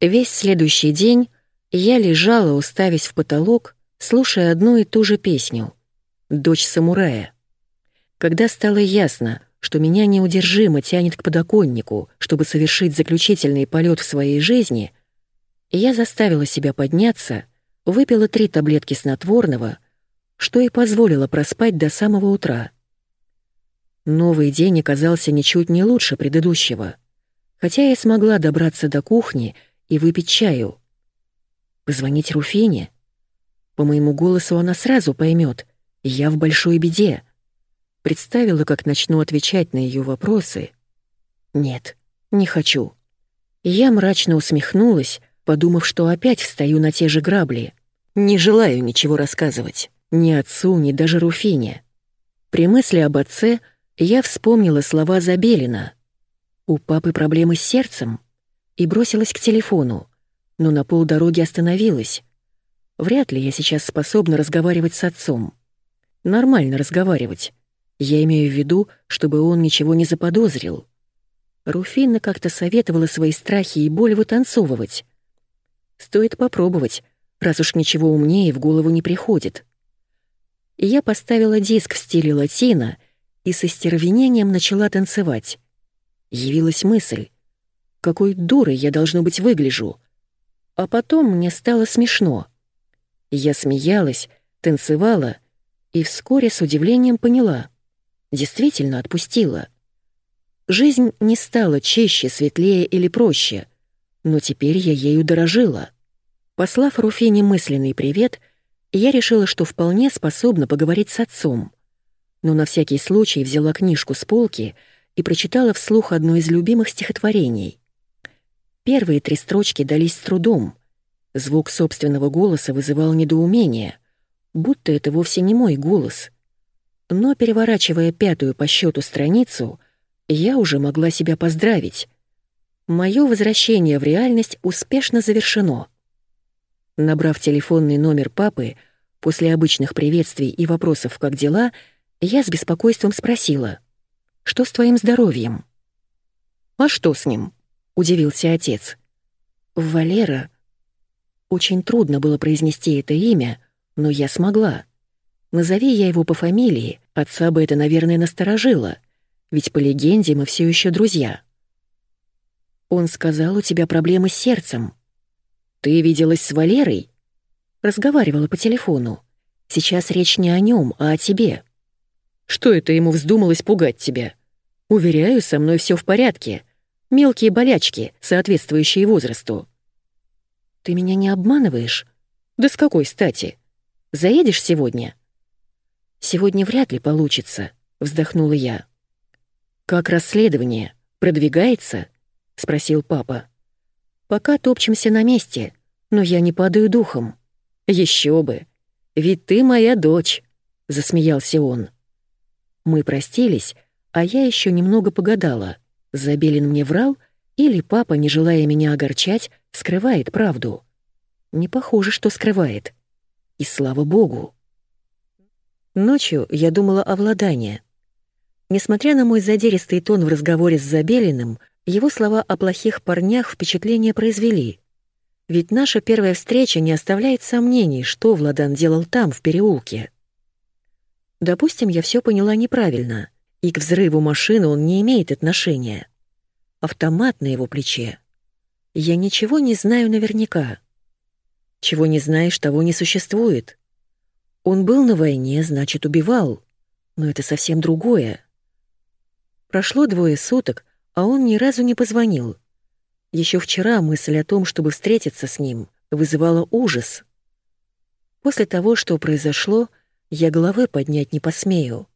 Весь следующий день я лежала, уставясь в потолок, слушая одну и ту же песню «Дочь самурая». Когда стало ясно, что меня неудержимо тянет к подоконнику, чтобы совершить заключительный полет в своей жизни, я заставила себя подняться, выпила три таблетки снотворного, что и позволило проспать до самого утра. Новый день оказался ничуть не лучше предыдущего, хотя я смогла добраться до кухни и выпить чаю. Позвонить Руфине? По моему голосу она сразу поймет, я в большой беде. Представила, как начну отвечать на ее вопросы. Нет, не хочу. Я мрачно усмехнулась, подумав, что опять встаю на те же грабли. Не желаю ничего рассказывать. Ни отцу, ни даже Руфине. При мысли об отце я вспомнила слова Забелина. У папы проблемы с сердцем. И бросилась к телефону, но на полдороги остановилась. Вряд ли я сейчас способна разговаривать с отцом. Нормально разговаривать. Я имею в виду, чтобы он ничего не заподозрил. Руфина как-то советовала свои страхи и боль вытанцовывать. Стоит попробовать, раз уж ничего умнее в голову не приходит. Я поставила диск в стиле латино и со стервенением начала танцевать. Явилась мысль, какой дурой я, должно быть, выгляжу. А потом мне стало смешно. Я смеялась, танцевала и вскоре с удивлением поняла — действительно отпустила. Жизнь не стала чище, светлее или проще, но теперь я ею дорожила. Послав Руфине мысленный привет, я решила, что вполне способна поговорить с отцом. Но на всякий случай взяла книжку с полки и прочитала вслух одно из любимых стихотворений. Первые три строчки дались с трудом. Звук собственного голоса вызывал недоумение, будто это вовсе не мой голос — но, переворачивая пятую по счету страницу, я уже могла себя поздравить. Мое возвращение в реальность успешно завершено. Набрав телефонный номер папы, после обычных приветствий и вопросов «как дела», я с беспокойством спросила, «Что с твоим здоровьем?» «А что с ним?» — удивился отец. «Валера...» Очень трудно было произнести это имя, но я смогла. Назови я его по фамилии, отца бы это, наверное, насторожило, ведь по легенде мы все еще друзья. Он сказал, у тебя проблемы с сердцем. Ты виделась с Валерой? Разговаривала по телефону. Сейчас речь не о нем, а о тебе. Что это ему вздумалось пугать тебя? Уверяю, со мной все в порядке. Мелкие болячки, соответствующие возрасту. Ты меня не обманываешь? Да с какой стати? Заедешь сегодня? «Сегодня вряд ли получится», — вздохнула я. «Как расследование? Продвигается?» — спросил папа. «Пока топчемся на месте, но я не падаю духом». Еще бы! Ведь ты моя дочь!» — засмеялся он. Мы простились, а я еще немного погадала. Забелин мне врал, или папа, не желая меня огорчать, скрывает правду. Не похоже, что скрывает. И слава богу. Ночью я думала о Владане. Несмотря на мой задиристый тон в разговоре с Забелиным, его слова о плохих парнях впечатление произвели. Ведь наша первая встреча не оставляет сомнений, что Владан делал там, в переулке. Допустим, я все поняла неправильно, и к взрыву машины он не имеет отношения. Автомат на его плече. Я ничего не знаю наверняка. Чего не знаешь, того не существует. Он был на войне, значит, убивал. Но это совсем другое. Прошло двое суток, а он ни разу не позвонил. Еще вчера мысль о том, чтобы встретиться с ним, вызывала ужас. После того, что произошло, я головы поднять не посмею.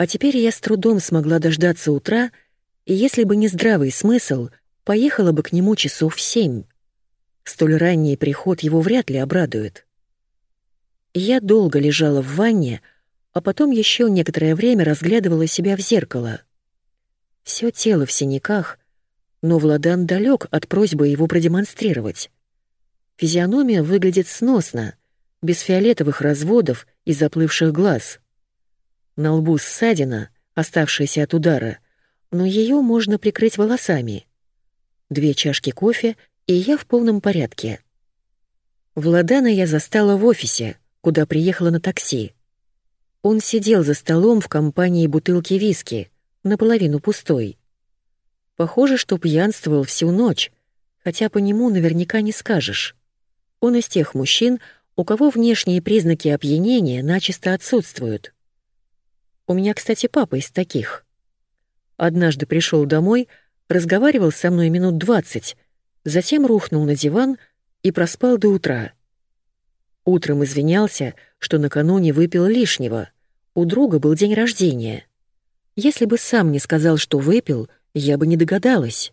А теперь я с трудом смогла дождаться утра, и если бы не здравый смысл, поехала бы к нему часов в семь. Столь ранний приход его вряд ли обрадует. Я долго лежала в ванне, а потом еще некоторое время разглядывала себя в зеркало. Все тело в синяках, но Владан далек от просьбы его продемонстрировать. Физиономия выглядит сносно, без фиолетовых разводов и заплывших глаз. На лбу ссадина, оставшаяся от удара, но ее можно прикрыть волосами. Две чашки кофе и я в полном порядке. Владана я застала в офисе, куда приехала на такси. Он сидел за столом в компании бутылки виски, наполовину пустой. Похоже, что пьянствовал всю ночь, хотя по нему наверняка не скажешь. Он из тех мужчин, у кого внешние признаки опьянения начисто отсутствуют. У меня, кстати, папа из таких. Однажды пришел домой, разговаривал со мной минут двадцать, затем рухнул на диван и проспал до утра. Утром извинялся, что накануне выпил лишнего. У друга был день рождения. Если бы сам не сказал, что выпил, я бы не догадалась.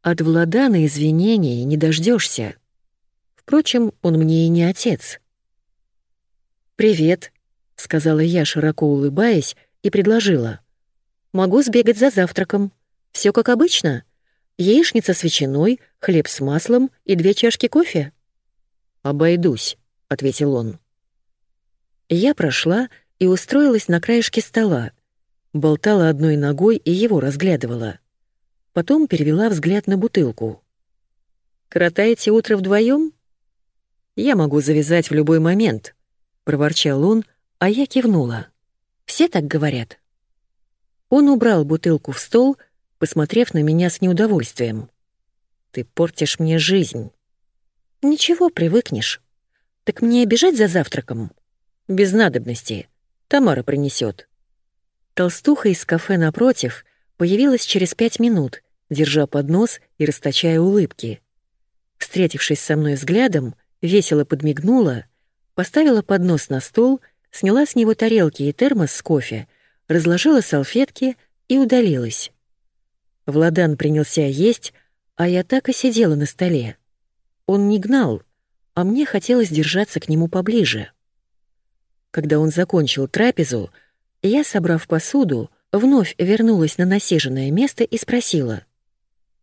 От Владана извинений не дождешься. Впрочем, он мне и не отец. «Привет», — сказала я, широко улыбаясь, и предложила. «Могу сбегать за завтраком. Все как обычно. Яичница с ветчиной, хлеб с маслом и две чашки кофе». «Обойдусь», — ответил он. Я прошла и устроилась на краешке стола, болтала одной ногой и его разглядывала. Потом перевела взгляд на бутылку. «Коротаете утро вдвоем? «Я могу завязать в любой момент», — проворчал он, а я кивнула. «Все так говорят». Он убрал бутылку в стол, посмотрев на меня с неудовольствием. «Ты портишь мне жизнь». «Ничего, привыкнешь. Так мне бежать за завтраком?» «Без надобности. Тамара принесет. Толстуха из кафе напротив появилась через пять минут, держа поднос и расточая улыбки. Встретившись со мной взглядом, весело подмигнула, поставила поднос на стол, сняла с него тарелки и термос с кофе, разложила салфетки и удалилась. Владан принялся есть, а я так и сидела на столе. Он не гнал, а мне хотелось держаться к нему поближе. Когда он закончил трапезу, я, собрав посуду, вновь вернулась на насиженное место и спросила.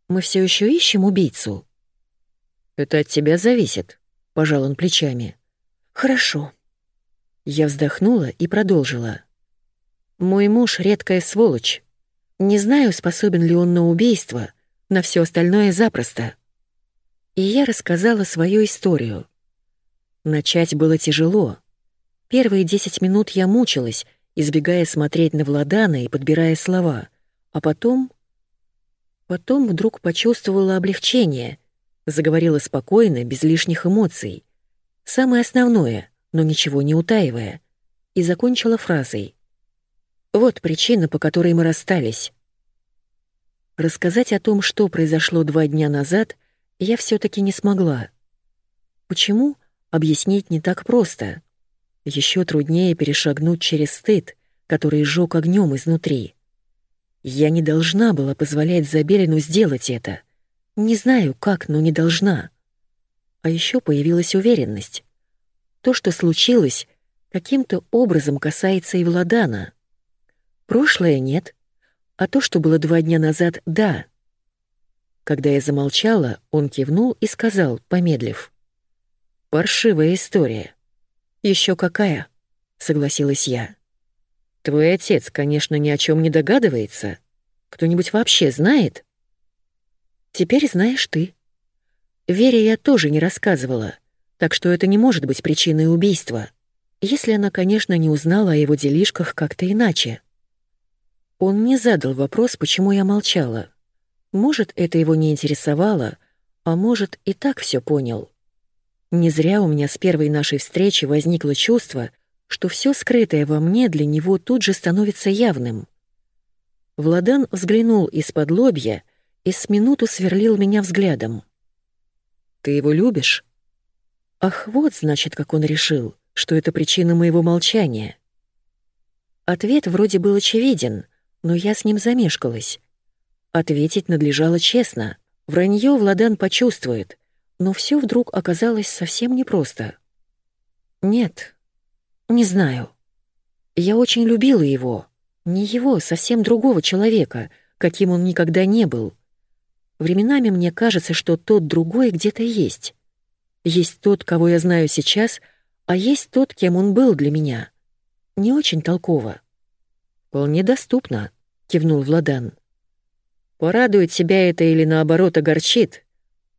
«Мы все еще ищем убийцу?» «Это от тебя зависит», — пожал он плечами. «Хорошо». Я вздохнула и продолжила. «Мой муж — редкая сволочь. Не знаю, способен ли он на убийство, на все остальное запросто». И я рассказала свою историю. Начать было тяжело. Первые десять минут я мучилась, избегая смотреть на Владана и подбирая слова, а потом... Потом вдруг почувствовала облегчение — Заговорила спокойно, без лишних эмоций. Самое основное, но ничего не утаивая. И закончила фразой. «Вот причина, по которой мы расстались». Рассказать о том, что произошло два дня назад, я все таки не смогла. Почему? Объяснить не так просто. Еще труднее перешагнуть через стыд, который сжег огнем изнутри. Я не должна была позволять Забелину сделать это — не знаю, как, но не должна. А еще появилась уверенность. То, что случилось, каким-то образом касается и Владана. Прошлое нет, а то, что было два дня назад, да. Когда я замолчала, он кивнул и сказал, помедлив. «Паршивая история». Еще какая?» — согласилась я. «Твой отец, конечно, ни о чем не догадывается. Кто-нибудь вообще знает?» Теперь знаешь ты. Вере я тоже не рассказывала, так что это не может быть причиной убийства, если она, конечно, не узнала о его делишках как-то иначе. Он не задал вопрос, почему я молчала. Может, это его не интересовало, а может, и так все понял. Не зря у меня с первой нашей встречи возникло чувство, что все скрытое во мне для него тут же становится явным. Владан взглянул из-под лобья и с минуту сверлил меня взглядом. «Ты его любишь?» Ах, вот значит, как он решил, что это причина моего молчания. Ответ вроде был очевиден, но я с ним замешкалась. Ответить надлежало честно. Вранье Владан почувствует, но все вдруг оказалось совсем непросто. Нет, не знаю. Я очень любила его. Не его, совсем другого человека, каким он никогда не был. Временами мне кажется, что тот другой где-то есть. Есть тот, кого я знаю сейчас, а есть тот, кем он был для меня. Не очень толково. «Вполне доступно», — кивнул Владан. «Порадует себя это или наоборот огорчит.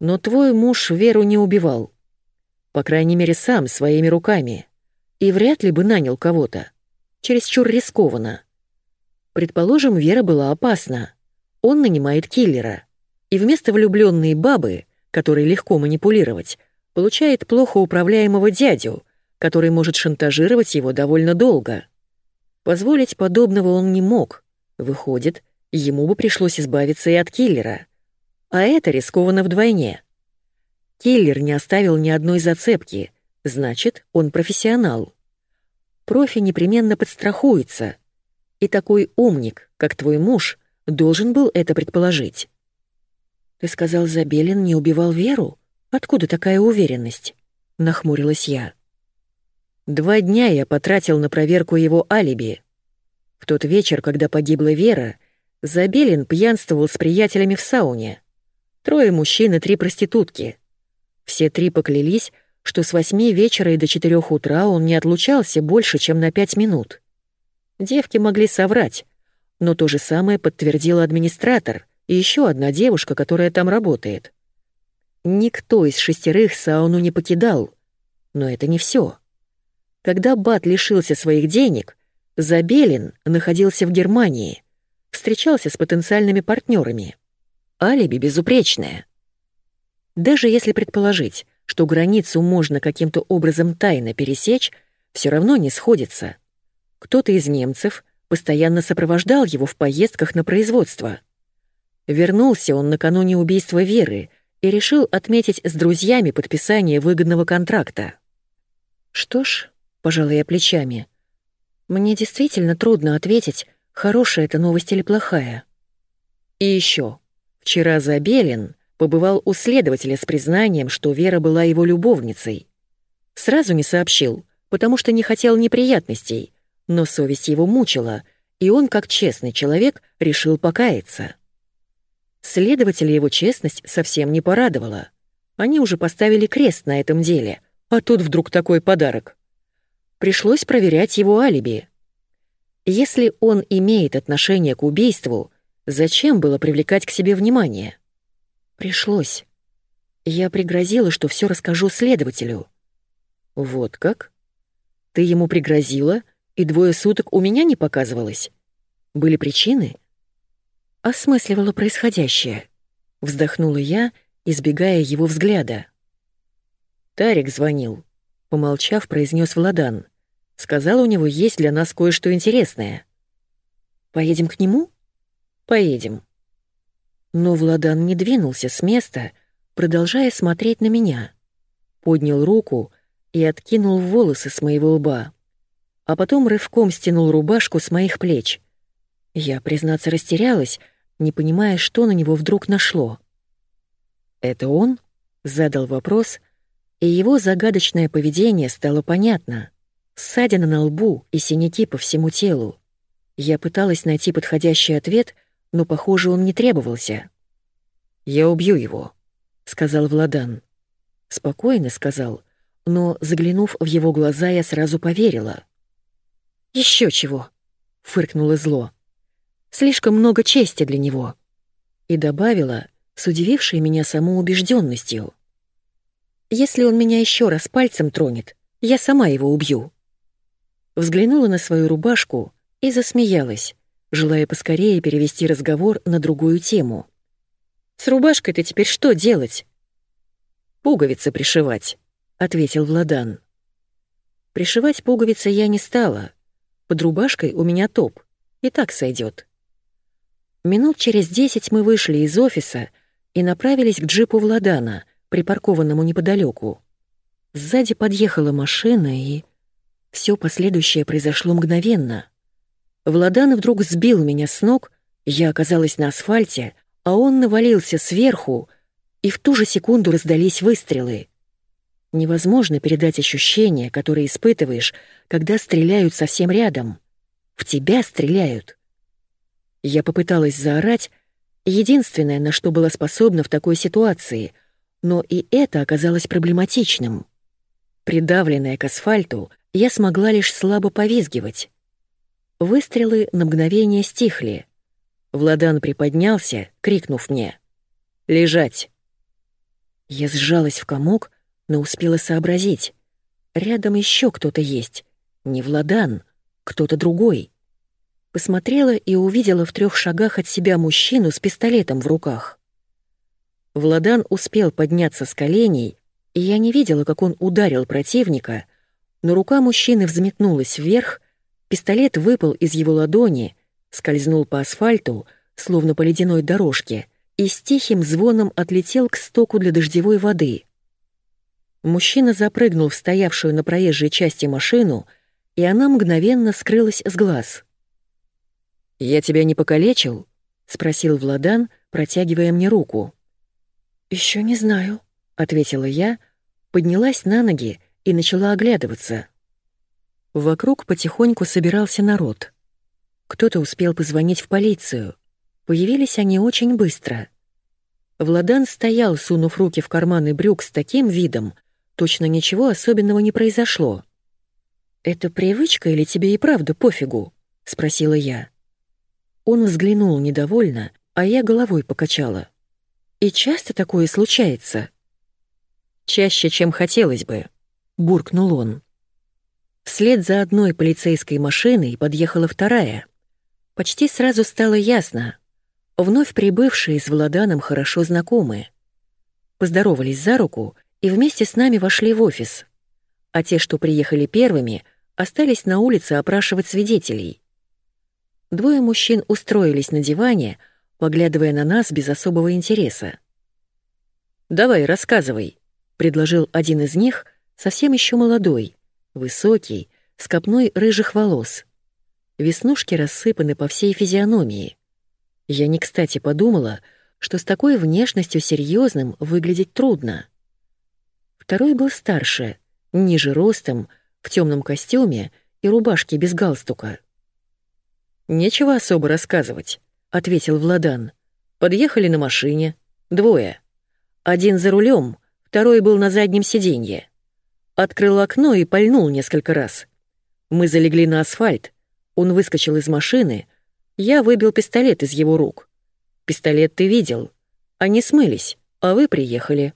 Но твой муж Веру не убивал. По крайней мере, сам, своими руками. И вряд ли бы нанял кого-то. Чересчур рискованно. Предположим, Вера была опасна. Он нанимает киллера. И вместо влюбленной бабы, которой легко манипулировать, получает плохо управляемого дядю, который может шантажировать его довольно долго. Позволить подобного он не мог. Выходит, ему бы пришлось избавиться и от киллера. А это рискованно вдвойне. Киллер не оставил ни одной зацепки, значит, он профессионал. Профи непременно подстрахуется. И такой умник, как твой муж, должен был это предположить. «Ты сказал, Забелин не убивал Веру? Откуда такая уверенность?» — нахмурилась я. Два дня я потратил на проверку его алиби. В тот вечер, когда погибла Вера, Забелин пьянствовал с приятелями в сауне. Трое мужчин и три проститутки. Все три поклялись, что с восьми вечера и до четырех утра он не отлучался больше, чем на пять минут. Девки могли соврать, но то же самое подтвердил администратор и еще одна девушка, которая там работает. Никто из шестерых сауну не покидал. Но это не все. Когда Бат лишился своих денег, Забелин находился в Германии, встречался с потенциальными партнерами. Алиби безупречное. Даже если предположить, что границу можно каким-то образом тайно пересечь, все равно не сходится. Кто-то из немцев постоянно сопровождал его в поездках на производство. Вернулся он накануне убийства Веры и решил отметить с друзьями подписание выгодного контракта. Что ж, пожалуй, я плечами. Мне действительно трудно ответить, хорошая это новость или плохая. И еще. Вчера Забелин побывал у следователя с признанием, что Вера была его любовницей. Сразу не сообщил, потому что не хотел неприятностей, но совесть его мучила, и он, как честный человек, решил покаяться. Следователя его честность совсем не порадовала. Они уже поставили крест на этом деле, а тут вдруг такой подарок. Пришлось проверять его алиби. Если он имеет отношение к убийству, зачем было привлекать к себе внимание? Пришлось. Я пригрозила, что все расскажу следователю. Вот как? Ты ему пригрозила, и двое суток у меня не показывалось? Были причины? Осмысливала происходящее. Вздохнула я, избегая его взгляда. Тарик звонил. Помолчав, произнес Владан. Сказал, у него есть для нас кое-что интересное. Поедем к нему? Поедем. Но Владан не двинулся с места, продолжая смотреть на меня. Поднял руку и откинул волосы с моего лба. А потом рывком стянул рубашку с моих плеч. Я, признаться, растерялась, не понимая, что на него вдруг нашло. «Это он?» — задал вопрос, и его загадочное поведение стало понятно. Ссадина на лбу и синяки по всему телу. Я пыталась найти подходящий ответ, но, похоже, он не требовался. «Я убью его», — сказал Владан. Спокойно сказал, но, заглянув в его глаза, я сразу поверила. Еще чего», — фыркнуло зло. «Слишком много чести для него». И добавила, с удивившей меня самоубежденностью. «Если он меня еще раз пальцем тронет, я сама его убью» взглянула на свою рубашку и засмеялась, желая поскорее перевести разговор на другую тему. «С рубашкой-то теперь что делать?» «Пуговицы пришивать», — ответил Владан. «Пришивать пуговицы я не стала. Под рубашкой у меня топ, и так сойдет. Минут через десять мы вышли из офиса и направились к джипу Владана, припаркованному неподалеку. Сзади подъехала машина и... Все последующее произошло мгновенно. Владан вдруг сбил меня с ног, я оказалась на асфальте, а он навалился сверху, и в ту же секунду раздались выстрелы. Невозможно передать ощущения, которые испытываешь, когда стреляют совсем рядом. В тебя стреляют. Я попыталась заорать, единственное, на что была способна в такой ситуации, но и это оказалось проблематичным. Придавленная к асфальту, я смогла лишь слабо повизгивать. Выстрелы на мгновение стихли. Владан приподнялся, крикнув мне «Лежать!». Я сжалась в комок, но успела сообразить. Рядом еще кто-то есть. Не Владан, кто-то другой. Посмотрела и увидела в трех шагах от себя мужчину с пистолетом в руках. Владан успел подняться с коленей, и я не видела, как он ударил противника, но рука мужчины взметнулась вверх, пистолет выпал из его ладони, скользнул по асфальту, словно по ледяной дорожке, и с тихим звоном отлетел к стоку для дождевой воды. Мужчина запрыгнул в стоявшую на проезжей части машину, и она мгновенно скрылась с глаз. «Я тебя не покалечил?» — спросил Владан, протягивая мне руку. Еще не знаю», — ответила я, поднялась на ноги и начала оглядываться. Вокруг потихоньку собирался народ. Кто-то успел позвонить в полицию. Появились они очень быстро. Владан стоял, сунув руки в карманы брюк с таким видом, точно ничего особенного не произошло. «Это привычка или тебе и правда пофигу?» — спросила я. Он взглянул недовольно, а я головой покачала. «И часто такое случается?» «Чаще, чем хотелось бы», — буркнул он. Вслед за одной полицейской машиной подъехала вторая. Почти сразу стало ясно. Вновь прибывшие с Владаном хорошо знакомы. Поздоровались за руку и вместе с нами вошли в офис. А те, что приехали первыми, остались на улице опрашивать свидетелей. Двое мужчин устроились на диване, поглядывая на нас без особого интереса. «Давай, рассказывай», — предложил один из них, совсем еще молодой, высокий, с копной рыжих волос. Веснушки рассыпаны по всей физиономии. Я не кстати подумала, что с такой внешностью серьезным выглядеть трудно. Второй был старше, ниже ростом, в темном костюме и рубашке без галстука. «Нечего особо рассказывать», — ответил Владан. «Подъехали на машине. Двое. Один за рулем, второй был на заднем сиденье. Открыл окно и пальнул несколько раз. Мы залегли на асфальт. Он выскочил из машины. Я выбил пистолет из его рук. Пистолет ты видел. Они смылись, а вы приехали».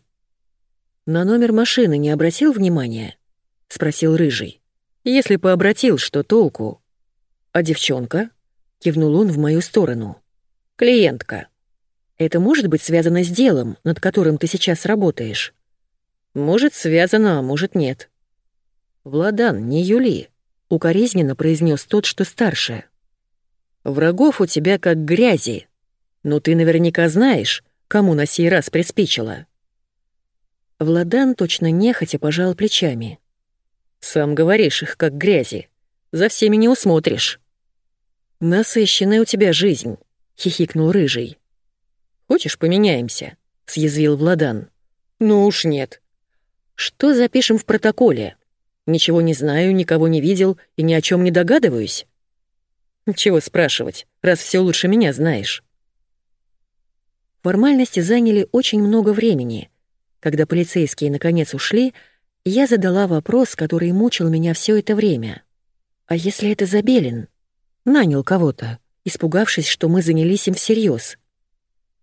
«На номер машины не обратил внимания?» — спросил Рыжий. «Если бы обратил, что толку?» «А девчонка?» Кивнул он в мою сторону. «Клиентка. Это может быть связано с делом, над которым ты сейчас работаешь?» «Может, связано, а может, нет». «Владан, не Юли», — укоризненно произнес тот, что старше. «Врагов у тебя как грязи, но ты наверняка знаешь, кому на сей раз приспичило». Владан точно нехотя пожал плечами. «Сам говоришь их как грязи. За всеми не усмотришь». «Насыщенная у тебя жизнь», — хихикнул Рыжий. «Хочешь, поменяемся?» — съязвил Владан. «Ну уж нет». «Что запишем в протоколе? Ничего не знаю, никого не видел и ни о чем не догадываюсь?» «Чего спрашивать, раз все лучше меня знаешь?» Формальности заняли очень много времени. Когда полицейские наконец ушли, я задала вопрос, который мучил меня все это время. «А если это Забелин?» Нанял кого-то, испугавшись, что мы занялись им всерьез.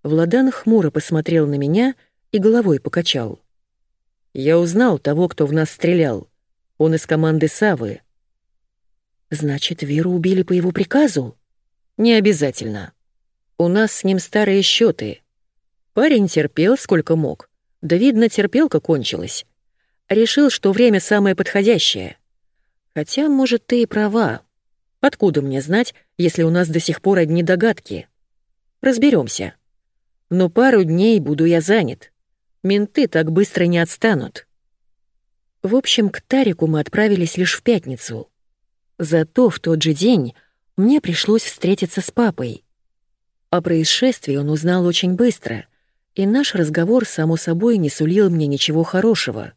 Владан хмуро посмотрел на меня и головой покачал. «Я узнал того, кто в нас стрелял. Он из команды Савы». «Значит, Веру убили по его приказу?» «Не обязательно. У нас с ним старые счеты. Парень терпел сколько мог. Да, видно, терпелка кончилась. Решил, что время самое подходящее. Хотя, может, ты и права. Откуда мне знать, если у нас до сих пор одни догадки? Разберемся. Но пару дней буду я занят. Менты так быстро не отстанут. В общем, к Тарику мы отправились лишь в пятницу. Зато в тот же день мне пришлось встретиться с папой. О происшествии он узнал очень быстро, и наш разговор, само собой, не сулил мне ничего хорошего.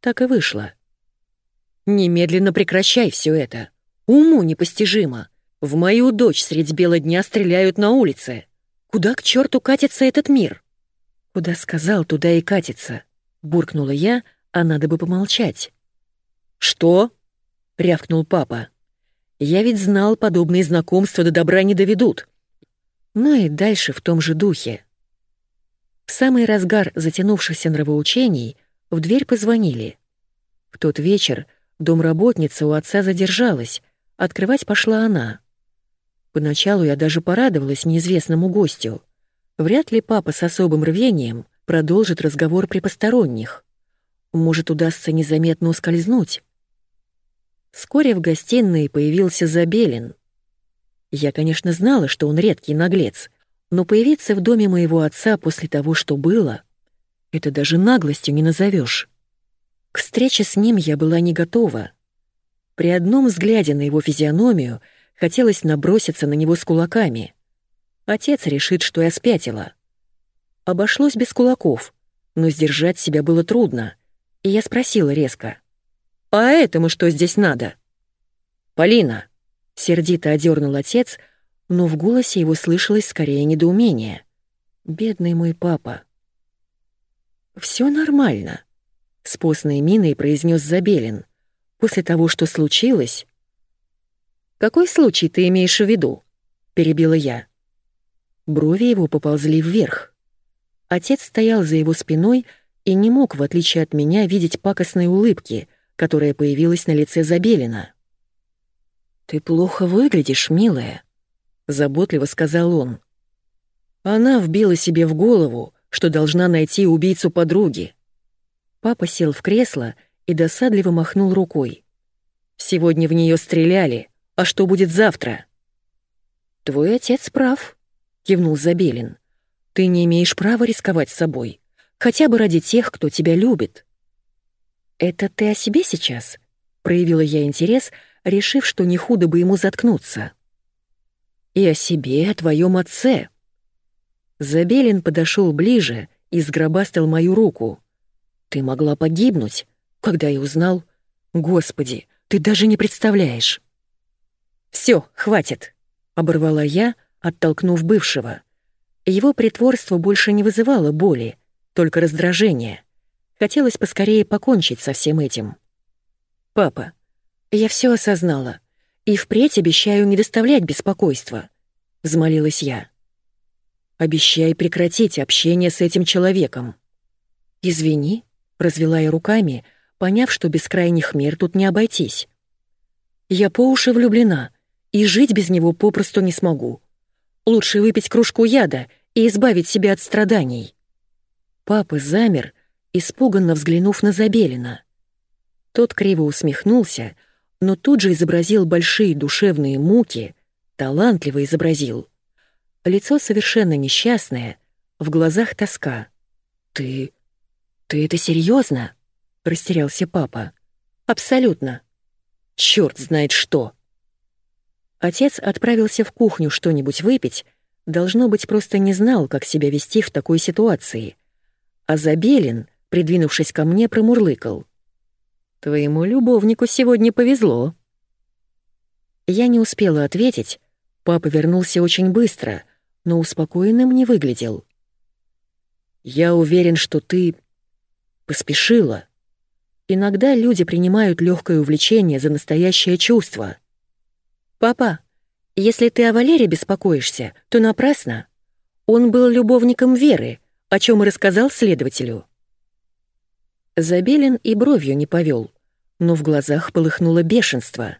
Так и вышло. «Немедленно прекращай все это», Уму непостижимо. В мою дочь средь бела дня стреляют на улице. Куда к черту катится этот мир? Куда сказал, туда и катится. Буркнула я, а надо бы помолчать. Что? рявкнул папа. Я ведь знал, подобные знакомства до добра не доведут. Ну и дальше в том же духе. В самый разгар затянувшихся нравоучений в дверь позвонили. В тот вечер домработница у отца задержалась, открывать пошла она. Поначалу я даже порадовалась неизвестному гостю. Вряд ли папа с особым рвением продолжит разговор при посторонних. Может, удастся незаметно ускользнуть. Вскоре в гостиной появился Забелин. Я, конечно, знала, что он редкий наглец, но появиться в доме моего отца после того, что было, это даже наглостью не назовешь. К встрече с ним я была не готова. При одном взгляде на его физиономию хотелось наброситься на него с кулаками. Отец решит, что я спятила. Обошлось без кулаков, но сдержать себя было трудно, и я спросила резко. «А этому что здесь надо?» «Полина!» — сердито одернул отец, но в голосе его слышалось скорее недоумение. «Бедный мой папа!» Все нормально», — с постной миной произнес Забелин. «После того, что случилось...» «Какой случай ты имеешь в виду?» — перебила я. Брови его поползли вверх. Отец стоял за его спиной и не мог, в отличие от меня, видеть пакостной улыбки — которая появилась на лице Забелина. «Ты плохо выглядишь, милая», — заботливо сказал он. Она вбила себе в голову, что должна найти убийцу подруги. Папа сел в кресло и досадливо махнул рукой. «Сегодня в нее стреляли, а что будет завтра?» «Твой отец прав», — кивнул Забелин. «Ты не имеешь права рисковать собой, хотя бы ради тех, кто тебя любит». «Это ты о себе сейчас?» — проявила я интерес, решив, что не худо бы ему заткнуться. «И о себе, о твоем отце». Забелин подошел ближе и сгробастал мою руку. «Ты могла погибнуть, когда я узнал. Господи, ты даже не представляешь». «Всё, хватит», — оборвала я, оттолкнув бывшего. Его притворство больше не вызывало боли, только раздражение. Хотелось поскорее покончить со всем этим. «Папа, я все осознала, и впредь обещаю не доставлять беспокойства», — взмолилась я. «Обещай прекратить общение с этим человеком». «Извини», — развела я руками, поняв, что без крайних мер тут не обойтись. «Я по уши влюблена, и жить без него попросту не смогу. Лучше выпить кружку яда и избавить себя от страданий». Папа замер, испуганно взглянув на Забелина. Тот криво усмехнулся, но тут же изобразил большие душевные муки, талантливо изобразил. Лицо совершенно несчастное, в глазах тоска. «Ты... ты это серьезно? Растерялся папа. «Абсолютно. Черт знает что!» Отец отправился в кухню что-нибудь выпить, должно быть, просто не знал, как себя вести в такой ситуации. А Забелин, придвинувшись ко мне, промурлыкал. «Твоему любовнику сегодня повезло». Я не успела ответить, папа вернулся очень быстро, но успокоенным не выглядел. «Я уверен, что ты поспешила. Иногда люди принимают легкое увлечение за настоящее чувство. Папа, если ты о Валере беспокоишься, то напрасно. Он был любовником Веры, о чем и рассказал следователю. Забелин и бровью не повел, но в глазах полыхнуло бешенство.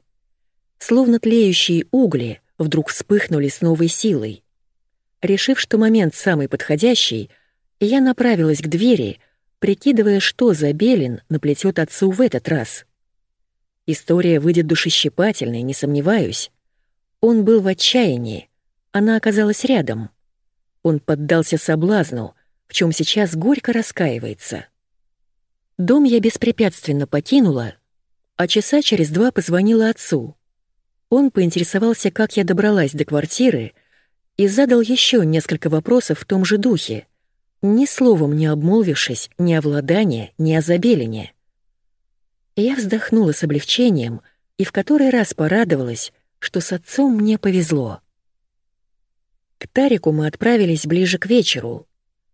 Словно тлеющие угли вдруг вспыхнули с новой силой. Решив, что момент самый подходящий, я направилась к двери, прикидывая, что Забелин наплетет отцу в этот раз. История выйдет душещипательной, не сомневаюсь. Он был в отчаянии, она оказалась рядом. Он поддался соблазну, в чем сейчас горько раскаивается. Дом я беспрепятственно покинула, а часа через два позвонила отцу. Он поинтересовался, как я добралась до квартиры, и задал еще несколько вопросов в том же духе, ни словом не обмолвившись ни о владании, ни о забелине. Я вздохнула с облегчением и в который раз порадовалась, что с отцом мне повезло. К Тарику мы отправились ближе к вечеру.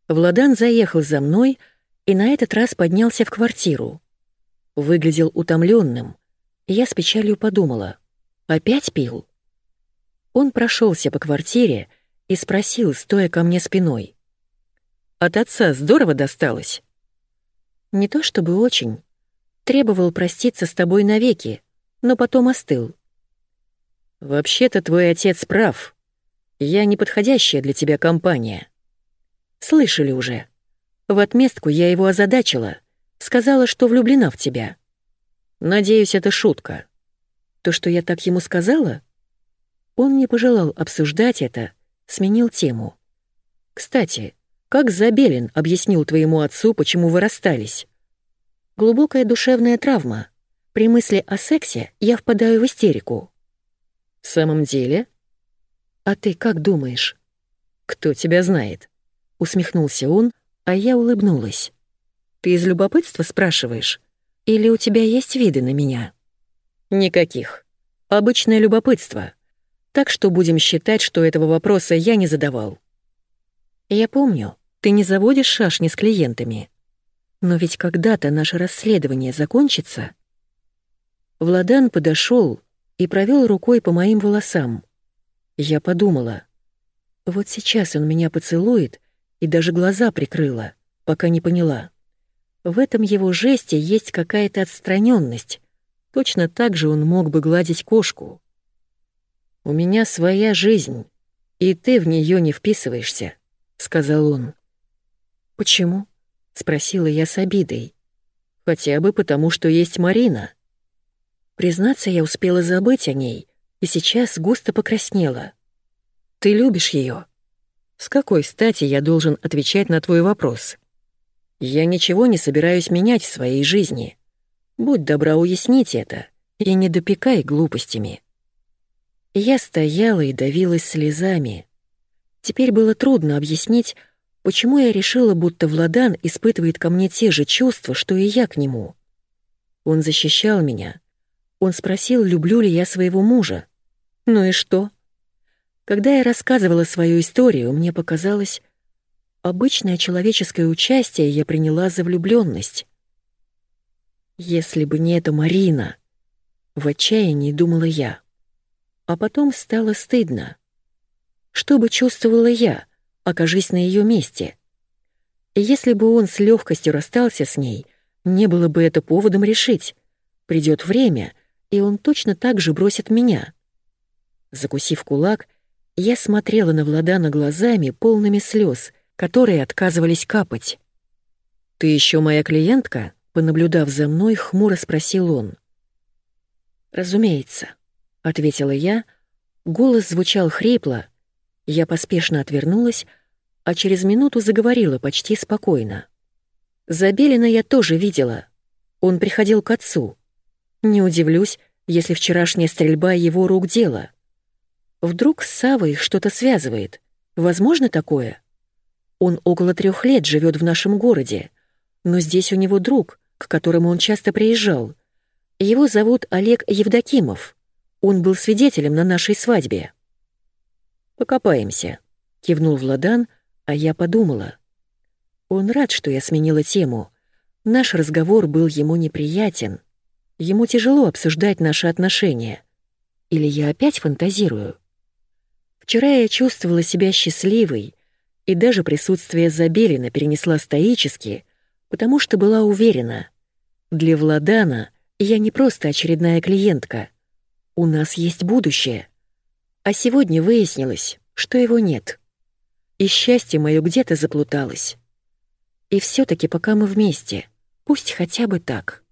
Владан заехал за мной — и на этот раз поднялся в квартиру. Выглядел утомленным. Я с печалью подумала, опять пил? Он прошелся по квартире и спросил, стоя ко мне спиной. От отца здорово досталось?» «Не то чтобы очень. Требовал проститься с тобой навеки, но потом остыл». «Вообще-то твой отец прав. Я неподходящая для тебя компания». «Слышали уже. В отместку я его озадачила, сказала, что влюблена в тебя». «Надеюсь, это шутка». «То, что я так ему сказала?» Он не пожелал обсуждать это, сменил тему. «Кстати, как Забелин объяснил твоему отцу, почему вы расстались?» «Глубокая душевная травма. При мысли о сексе я впадаю в истерику». «В самом деле?» «А ты как думаешь?» «Кто тебя знает?» Усмехнулся он, а я улыбнулась. «Ты из любопытства спрашиваешь? Или у тебя есть виды на меня?» «Никаких. Обычное любопытство так что будем считать, что этого вопроса я не задавал. Я помню, ты не заводишь шашни с клиентами. Но ведь когда-то наше расследование закончится. Владан подошел и провел рукой по моим волосам. Я подумала, вот сейчас он меня поцелует и даже глаза прикрыла, пока не поняла. В этом его жесте есть какая-то отстраненность. Точно так же он мог бы гладить кошку. «У меня своя жизнь, и ты в нее не вписываешься», — сказал он. «Почему?» — спросила я с обидой. «Хотя бы потому, что есть Марина». Признаться, я успела забыть о ней, и сейчас густо покраснела. «Ты любишь ее? «С какой стати я должен отвечать на твой вопрос?» «Я ничего не собираюсь менять в своей жизни. Будь добра уяснить это и не допекай глупостями». Я стояла и давилась слезами. Теперь было трудно объяснить, почему я решила, будто Владан испытывает ко мне те же чувства, что и я к нему. Он защищал меня. Он спросил, люблю ли я своего мужа. Ну и что? Когда я рассказывала свою историю, мне показалось, обычное человеческое участие я приняла за влюбленность. Если бы не эта Марина, в отчаянии думала я. А потом стало стыдно. Что бы чувствовала я, окажись на ее месте? Если бы он с легкостью расстался с ней, не было бы это поводом решить. Придет время, и он точно так же бросит меня. Закусив кулак, я смотрела на Владана глазами, полными слез, которые отказывались капать. «Ты еще моя клиентка?» Понаблюдав за мной, хмуро спросил он. «Разумеется», ответила я. Голос звучал хрипло. Я поспешно отвернулась, а через минуту заговорила почти спокойно. Забелина я тоже видела. Он приходил к отцу. Не удивлюсь, если вчерашняя стрельба его рук дело. Вдруг с Савой что-то связывает. Возможно такое? Он около трех лет живет в нашем городе, но здесь у него друг, к которому он часто приезжал. Его зовут Олег Евдокимов. Он был свидетелем на нашей свадьбе». «Покопаемся», — кивнул Владан, а я подумала. Он рад, что я сменила тему. Наш разговор был ему неприятен. Ему тяжело обсуждать наши отношения. Или я опять фантазирую? Вчера я чувствовала себя счастливой, и даже присутствие Забелина перенесла стоически, потому что была уверена. Для Владана я не просто очередная клиентка — у нас есть будущее. А сегодня выяснилось, что его нет. И счастье мое где-то заплуталось. И все таки пока мы вместе, пусть хотя бы так.